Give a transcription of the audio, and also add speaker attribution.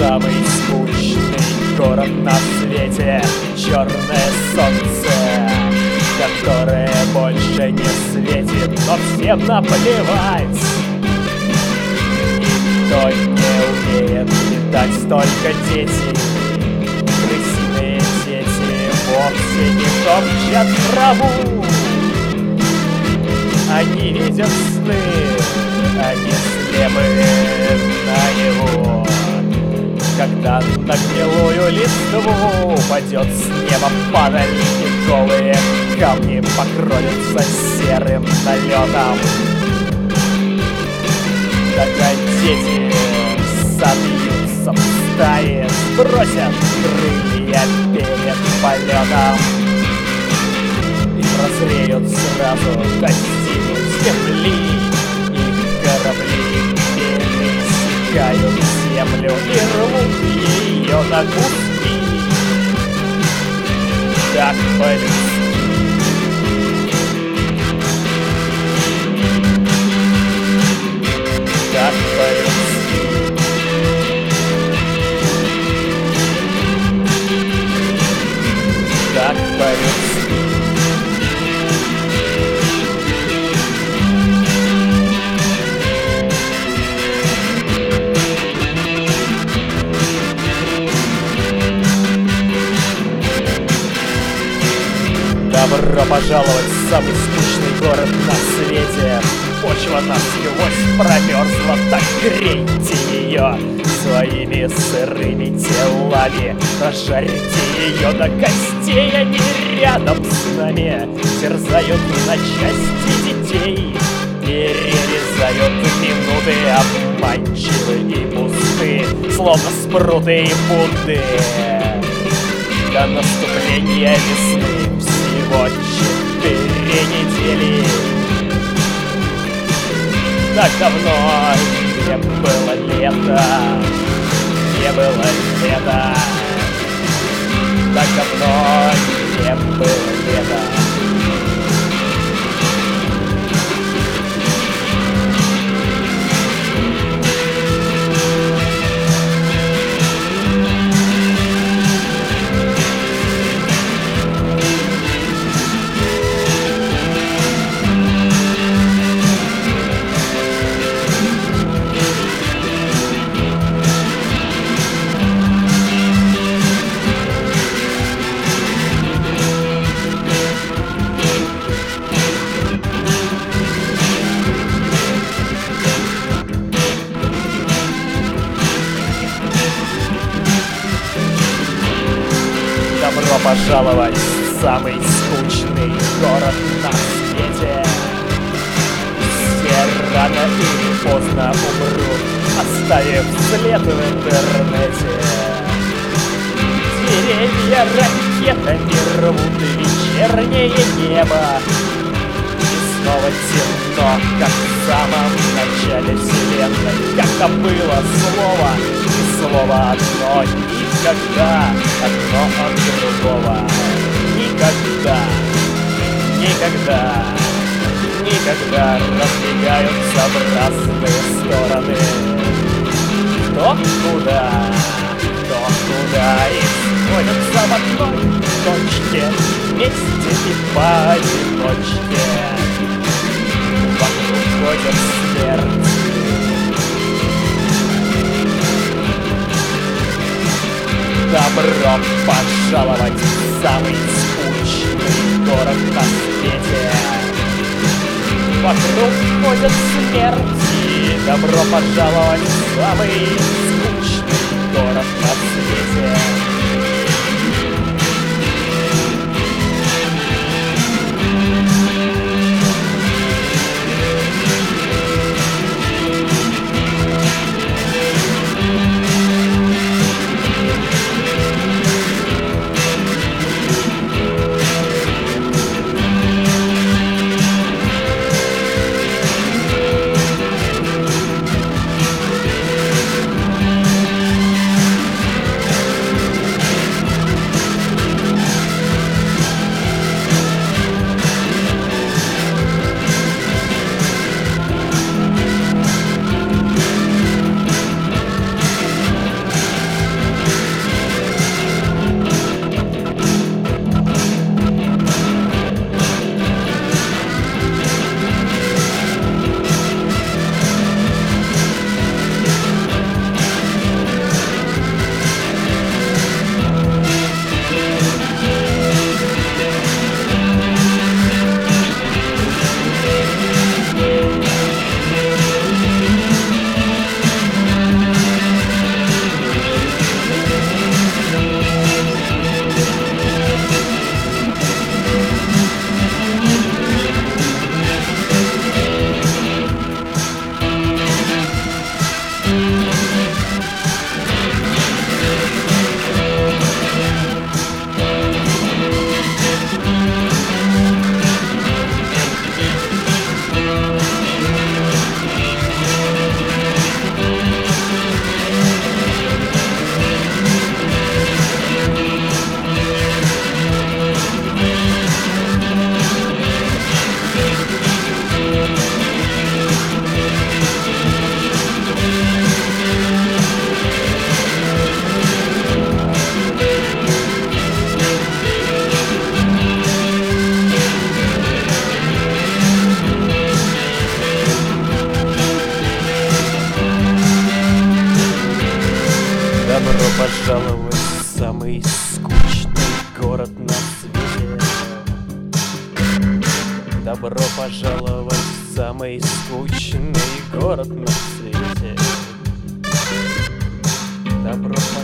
Speaker 1: самый скучный город на свете Черное солнце, которое больше не светит Но всем наплевать. Никто не умеет летать, столько дети Крысиные дети вовсе не топчат траву. Они видят сны, они слепы на него. Когда на гнилую листву упадет с неба падаль И голые камни покроются серым налетом. Тогда дети собьются в стае Сбросят крылья перед полетом. И прозреют сразу достигнут землю и рвут ее на куски. Так по-людски. Пожаловать в самый скучный город на свете. Почва насквозь промерзла, так грейте ее Своими сырыми телами. Прожарьте ее до костей Они рядом с нами. Терзают на части детей Перерезают минуты обманчивы и пусты Словно спруты и Будды До наступления весны всего четыре недели Так давно не было лета Не было лета Так давно не было лета скучный город на свете. Все рано или поздно умрут, оставив след в интернете. Деревья ракетами рвут вечернее небо. И снова темно, как в самом начале вселенной. Как-то было слово, и слово одно Никогда одно от другого Никогда, никогда, никогда Разбегаются в разные стороны. Кто куда, кто куда И сходятся в одной точке Вместе и поодиночке Вокруг ходят смерти Добро пожаловать в самый город на свете Вокруг ходят смерти. Добро пожаловать в самый скучный город на свете Добро пожаловать в самый скучный город на свете. Добро пожаловать в самый скучный город на свете. Добро пожаловать